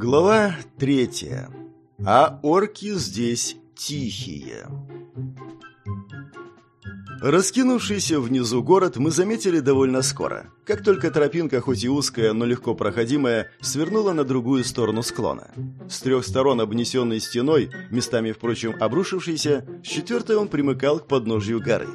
Глава третья. А орки здесь тихие. Раскинувшийся внизу город мы заметили довольно скоро. Как только тропинка, хоть и узкая, но легко проходимая, свернула на другую сторону склона. С трех сторон обнесенной стеной, местами, впрочем, обрушившейся, с четвертой он примыкал к подножью горы.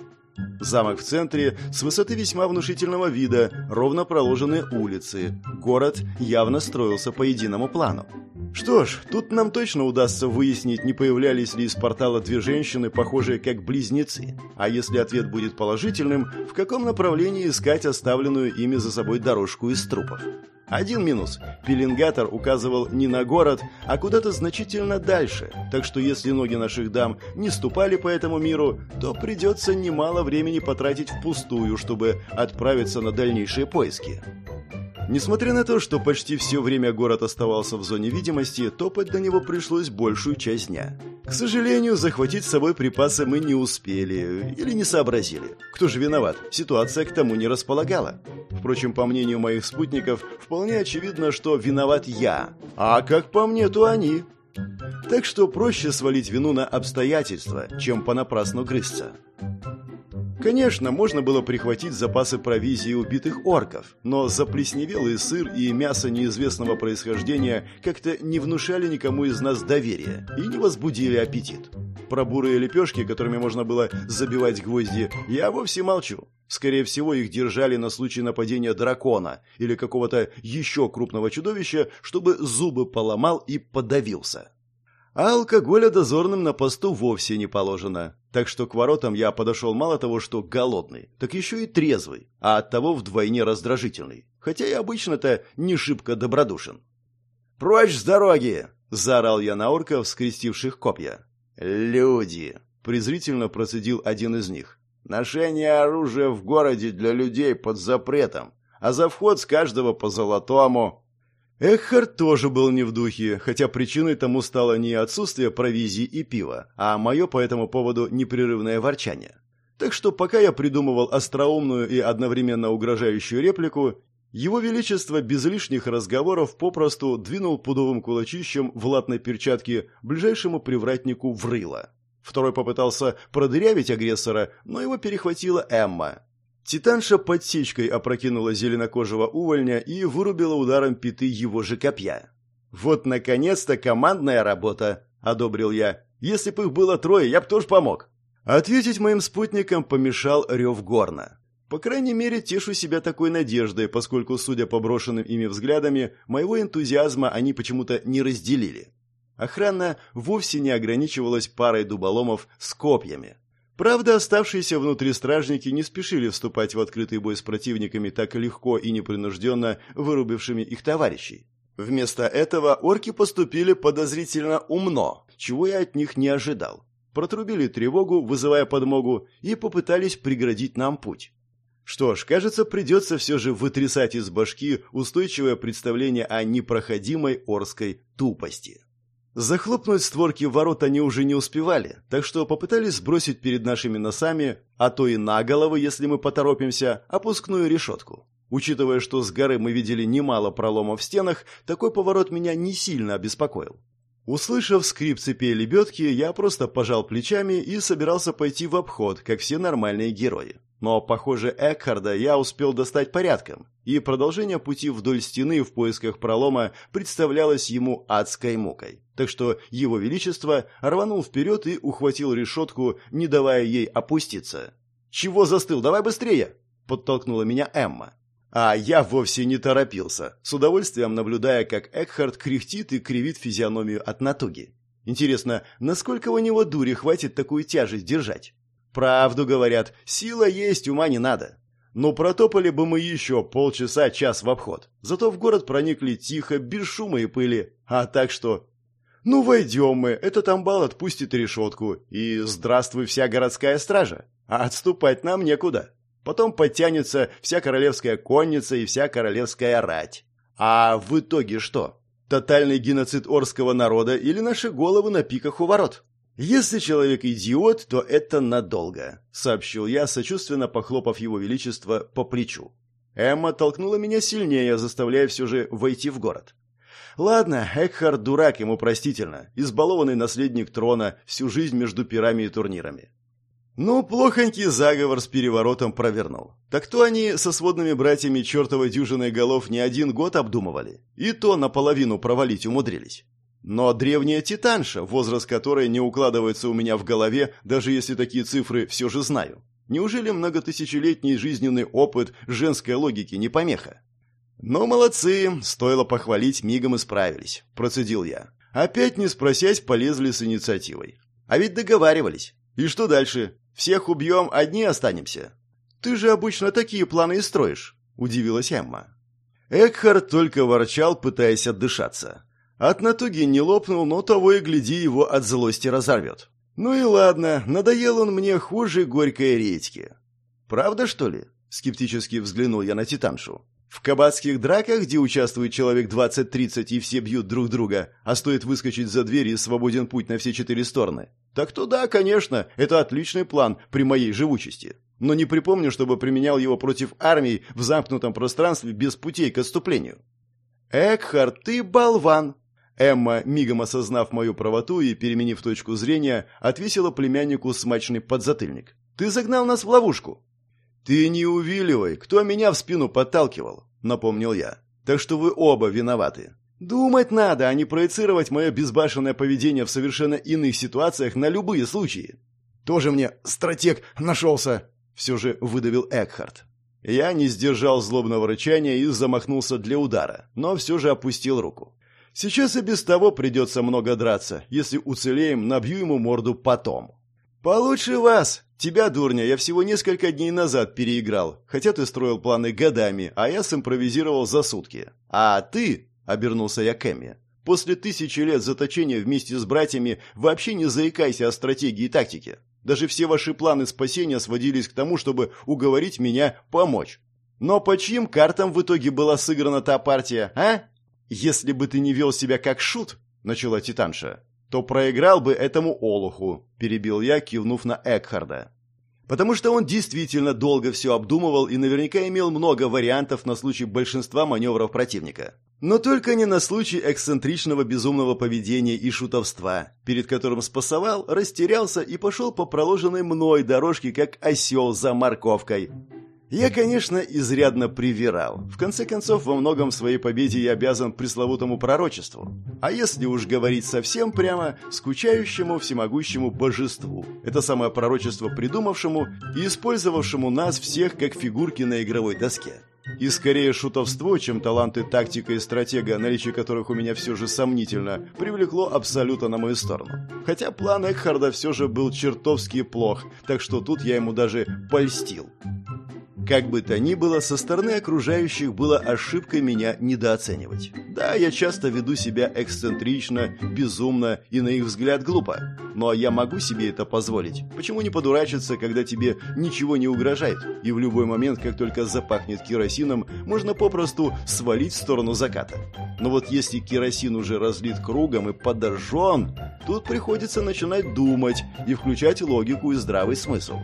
Замок в центре, с высоты весьма внушительного вида, ровно проложенные улицы. Город явно строился по единому плану. Что ж, тут нам точно удастся выяснить, не появлялись ли из портала две женщины, похожие как близнецы. А если ответ будет положительным, в каком направлении искать оставленную ими за собой дорожку из трупов. Один минус. Пеленгатор указывал не на город, а куда-то значительно дальше. Так что если ноги наших дам не ступали по этому миру, то придется немало времени потратить впустую, чтобы отправиться на дальнейшие поиски. Несмотря на то, что почти все время город оставался в зоне видимости, топать до него пришлось большую часть дня. К сожалению, захватить с собой припасы мы не успели или не сообразили. Кто же виноват? Ситуация к тому не располагала. Впрочем, по мнению моих спутников, вполне очевидно, что виноват я. А как по мне, то они. Так что проще свалить вину на обстоятельства, чем понапрасну грызться. Конечно, можно было прихватить запасы провизии убитых орков, но заплесневелый сыр и мясо неизвестного происхождения как-то не внушали никому из нас доверия и не возбудили аппетит. Про бурые лепешки, которыми можно было забивать гвозди, я вовсе молчу. Скорее всего, их держали на случай нападения дракона или какого-то еще крупного чудовища, чтобы зубы поломал и подавился. А алкоголя дозорным на посту вовсе не положено. Так что к воротам я подошел мало того, что голодный, так еще и трезвый, а оттого вдвойне раздражительный. Хотя и обычно-то не шибко добродушен. «Прочь с дороги!» – заорал я на орков, скрестивших копья. «Люди!» – презрительно процедил один из них. «Ношение оружия в городе для людей под запретом, а за вход с каждого по золотому, Эхард тоже был не в духе, хотя причиной тому стало не отсутствие провизии и пива, а мое по этому поводу непрерывное ворчание. Так что пока я придумывал остроумную и одновременно угрожающую реплику, его Величество без лишних разговоров попросту двинул пудовым кулачищем в латной перчатке ближайшему привратнику в рыло. Второй попытался продырявить агрессора, но его перехватила Эмма. Титанша подсечкой опрокинула зеленокожего увольня и вырубила ударом пяты его же копья. «Вот, наконец-то, командная работа!» – одобрил я. «Если бы их было трое, я бы тоже помог!» Ответить моим спутникам помешал рев горна. По крайней мере, тешу себя такой надеждой, поскольку, судя по брошенным ими взглядами, моего энтузиазма они почему-то не разделили. Охрана вовсе не ограничивалась парой дуболомов с копьями. Правда, оставшиеся внутри стражники не спешили вступать в открытый бой с противниками так легко и непринужденно вырубившими их товарищей. Вместо этого орки поступили подозрительно умно, чего я от них не ожидал. Протрубили тревогу, вызывая подмогу, и попытались преградить нам путь. Что ж, кажется, придется все же вытрясать из башки устойчивое представление о непроходимой орской тупости. Захлопнуть створки ворот они уже не успевали, так что попытались сбросить перед нашими носами, а то и на головы, если мы поторопимся, опускную решетку. Учитывая, что с горы мы видели немало проломов в стенах, такой поворот меня не сильно обеспокоил. Услышав скрип цепей лебедки, я просто пожал плечами и собирался пойти в обход, как все нормальные герои. Но, похоже, Экхарда я успел достать порядком, и продолжение пути вдоль стены в поисках пролома представлялось ему адской мукой. Так что его величество рванул вперед и ухватил решетку, не давая ей опуститься. «Чего застыл? Давай быстрее!» – подтолкнула меня Эмма. А я вовсе не торопился, с удовольствием наблюдая, как Экхард кряхтит и кривит физиономию от натуги. Интересно, насколько у него дури хватит такую тяжесть держать? Правду говорят, сила есть, ума не надо. Но протопали бы мы еще полчаса-час в обход. Зато в город проникли тихо, без шума и пыли. А так что... Ну, войдем мы, этот амбал отпустит решетку, и здравствуй вся городская стража. А отступать нам некуда. Потом подтянется вся королевская конница и вся королевская рать. А в итоге что? Тотальный геноцид орского народа или наши головы на пиках у ворот? «Если человек идиот, то это надолго», — сообщил я, сочувственно похлопав его величество по плечу. Эмма толкнула меня сильнее, заставляя все же войти в город. Ладно, Экхард дурак, ему простительно. Избалованный наследник трона, всю жизнь между пирами и турнирами. Ну, плохонький заговор с переворотом провернул. Так то они со сводными братьями чертовой дюжиной голов не один год обдумывали. И то наполовину провалить умудрились. Но древняя титанша, возраст которой не укладывается у меня в голове, даже если такие цифры все же знаю. Неужели многотысячелетний жизненный опыт женской логики не помеха? «Ну, молодцы, стоило похвалить, мигом исправились», – процедил я. Опять не спросясь, полезли с инициативой. А ведь договаривались. И что дальше? Всех убьем, одни останемся. Ты же обычно такие планы и строишь, удивилась Эмма. Экхард только ворчал, пытаясь отдышаться. От натуги не лопнул, но того и гляди, его от злости разорвет. Ну и ладно, надоел он мне хуже горькой редьки. Правда, что ли? Скептически взглянул я на Титаншу. В кабацких драках, где участвует человек 20-30 и все бьют друг друга, а стоит выскочить за дверь и свободен путь на все четыре стороны. Так то да, конечно, это отличный план при моей живучести. Но не припомню, чтобы применял его против армии в замкнутом пространстве без путей к отступлению. Экхард, ты болван! Эмма, мигом осознав мою правоту и переменив точку зрения, отвесила племяннику смачный подзатыльник. «Ты загнал нас в ловушку!» «Ты не увиливай, кто меня в спину подталкивал», — напомнил я. «Так что вы оба виноваты. Думать надо, а не проецировать мое безбашенное поведение в совершенно иных ситуациях на любые случаи». «Тоже мне стратег нашелся», — все же выдавил Экхард. Я не сдержал злобного рычания и замахнулся для удара, но все же опустил руку. Сейчас и без того придется много драться. Если уцелеем, набью ему морду потом. «Получше вас!» Тебя, дурня, я всего несколько дней назад переиграл, хотя ты строил планы годами, а я симпровизировал за сутки. А ты, — обернулся я к Эмме, — после тысячи лет заточения вместе с братьями вообще не заикайся о стратегии и тактике. Даже все ваши планы спасения сводились к тому, чтобы уговорить меня помочь. Но по чьим картам в итоге была сыграна та партия, а? Если бы ты не вел себя как шут, — начала Титанша, то проиграл бы этому олуху», – перебил я, кивнув на Экхарда. Потому что он действительно долго все обдумывал и наверняка имел много вариантов на случай большинства маневров противника. Но только не на случай эксцентричного безумного поведения и шутовства, перед которым спасовал, растерялся и пошел по проложенной мной дорожке, как осел за морковкой. Я, конечно, изрядно привирал. В конце концов, во многом своей победе я обязан пресловутому пророчеству. А если уж говорить совсем прямо, скучающему всемогущему божеству. Это самое пророчество придумавшему и использовавшему нас всех как фигурки на игровой доске. И скорее шутовство, чем таланты тактика и стратега, наличие которых у меня все же сомнительно, привлекло абсолютно на мою сторону. Хотя план Экхарда все же был чертовски плох, так что тут я ему даже польстил. Как бы то ни было, со стороны окружающих было ошибкой меня недооценивать. Да, я часто веду себя эксцентрично, безумно и, на их взгляд, глупо. Но я могу себе это позволить. Почему не подурачиться, когда тебе ничего не угрожает? И в любой момент, как только запахнет керосином, можно попросту свалить в сторону заката. Но вот если керосин уже разлит кругом и подожжен, тут приходится начинать думать и включать логику и здравый смысл.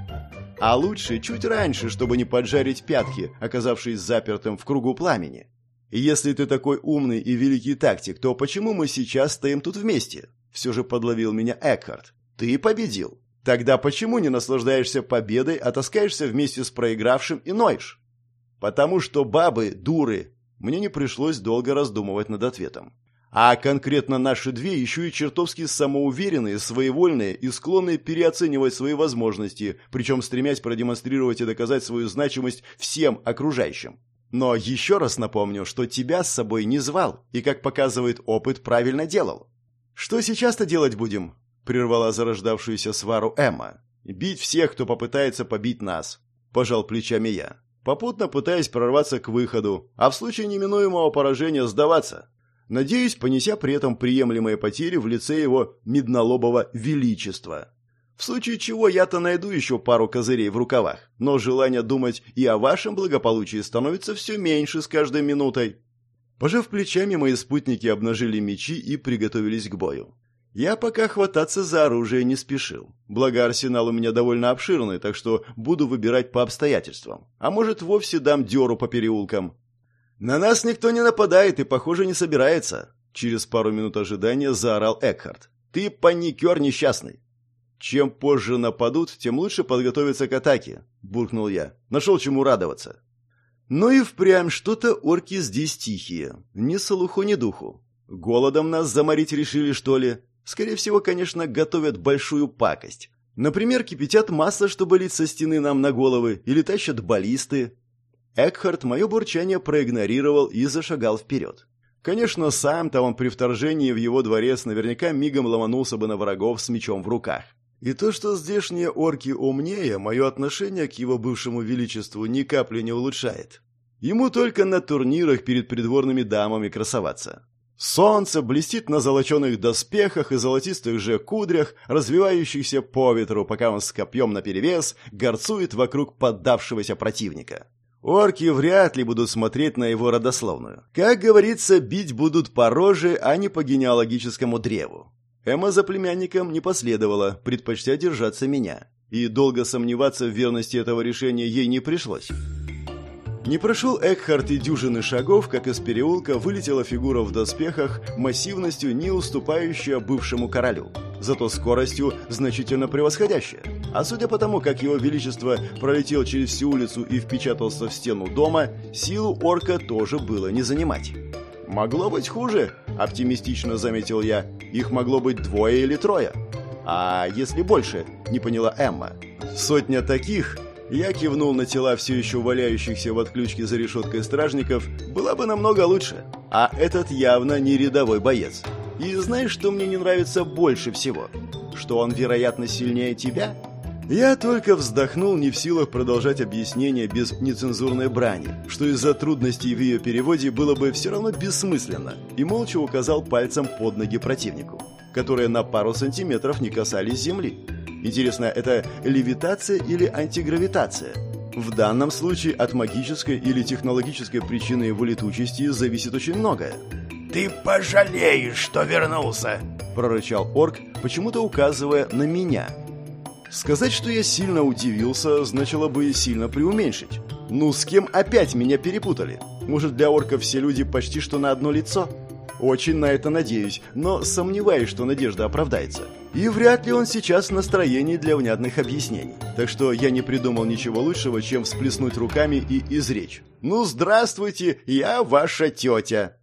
А лучше чуть раньше, чтобы не поджарить пятки, оказавшись запертым в кругу пламени. Если ты такой умный и великий тактик, то почему мы сейчас стоим тут вместе? Все же подловил меня Экхард. Ты победил. Тогда почему не наслаждаешься победой, а таскаешься вместе с проигравшим и ноешь? Потому что бабы дуры. Мне не пришлось долго раздумывать над ответом. А конкретно наши две еще и чертовски самоуверенные, своевольные и склонные переоценивать свои возможности, причем стремясь продемонстрировать и доказать свою значимость всем окружающим. Но еще раз напомню, что тебя с собой не звал, и, как показывает опыт, правильно делал. «Что сейчас-то делать будем?» – прервала зарождавшуюся свару Эмма. «Бить всех, кто попытается побить нас», – пожал плечами я, попутно пытаясь прорваться к выходу, а в случае неминуемого поражения сдаваться надеюсь, понеся при этом приемлемые потери в лице его меднолобого величества. В случае чего я-то найду еще пару козырей в рукавах, но желание думать и о вашем благополучии становится все меньше с каждой минутой. Пожав плечами, мои спутники обнажили мечи и приготовились к бою. Я пока хвататься за оружие не спешил. Благо арсенал у меня довольно обширный, так что буду выбирать по обстоятельствам. А может, вовсе дам дёру по переулкам. «На нас никто не нападает и, похоже, не собирается», — Через пару минут ожидания заорал Экхард. «Ты паникер несчастный!» «Чем позже нападут, тем лучше подготовиться к атаке», — буркнул я. «Нашел чему радоваться». Ну и впрямь что-то орки здесь тихие. Ни слуху, ни духу. Голодом нас заморить решили, что ли? Скорее всего, конечно, готовят большую пакость. Например, кипятят масло, чтобы лить со стены нам на головы, или тащат баллисты. Экхард мое бурчание проигнорировал и зашагал вперед. Конечно, сам-то он при вторжении в его дворец наверняка мигом ломанулся бы на врагов с мечом в руках. И то, что здешние орки умнее, мое отношение к его бывшему величеству ни капли не улучшает. Ему только на турнирах перед придворными дамами красоваться. Солнце блестит на золоченых доспехах и золотистых же кудрях, развивающихся по ветру, пока он с копьем наперевес горцует вокруг поддавшегося противника. Орки вряд ли будут смотреть на его родословную. Как говорится, бить будут по роже, а не по генеалогическому древу. Эмма за племянником не последовала, предпочтя держаться меня. И долго сомневаться в верности этого решения ей не пришлось. Не прошел Экхарт и дюжины шагов, как из переулка вылетела фигура в доспехах, массивностью не уступающая бывшему королю, зато скоростью значительно превосходящая. А судя по тому, как его величество пролетел через всю улицу и впечатался в стену дома, силу орка тоже было не занимать. «Могло быть хуже», — оптимистично заметил я. «Их могло быть двое или трое». «А если больше?» — не поняла Эмма. «Сотня таких я кивнул на тела все еще валяющихся в отключке за решеткой стражников. Было бы намного лучше. А этот явно не рядовой боец. И знаешь, что мне не нравится больше всего? Что он, вероятно, сильнее тебя? Я только вздохнул, не в силах продолжать объяснение без нецензурной брани, что из-за трудностей в ее переводе было бы все равно бессмысленно, и молча указал пальцем под ноги противнику, которые на пару сантиметров не касались земли. Интересно, это левитация или антигравитация? В данном случае от магической или технологической причины его летучести зависит очень многое. «Ты пожалеешь, что вернулся!» – прорычал орк, почему-то указывая на меня. Сказать, что я сильно удивился, значило бы сильно преуменьшить. Ну, с кем опять меня перепутали? Может, для орков все люди почти что на одно лицо? Очень на это надеюсь, но сомневаюсь, что надежда оправдается. И вряд ли он сейчас в настроении для внятных объяснений. Так что я не придумал ничего лучшего, чем всплеснуть руками и изречь. «Ну, здравствуйте, я ваша тетя!»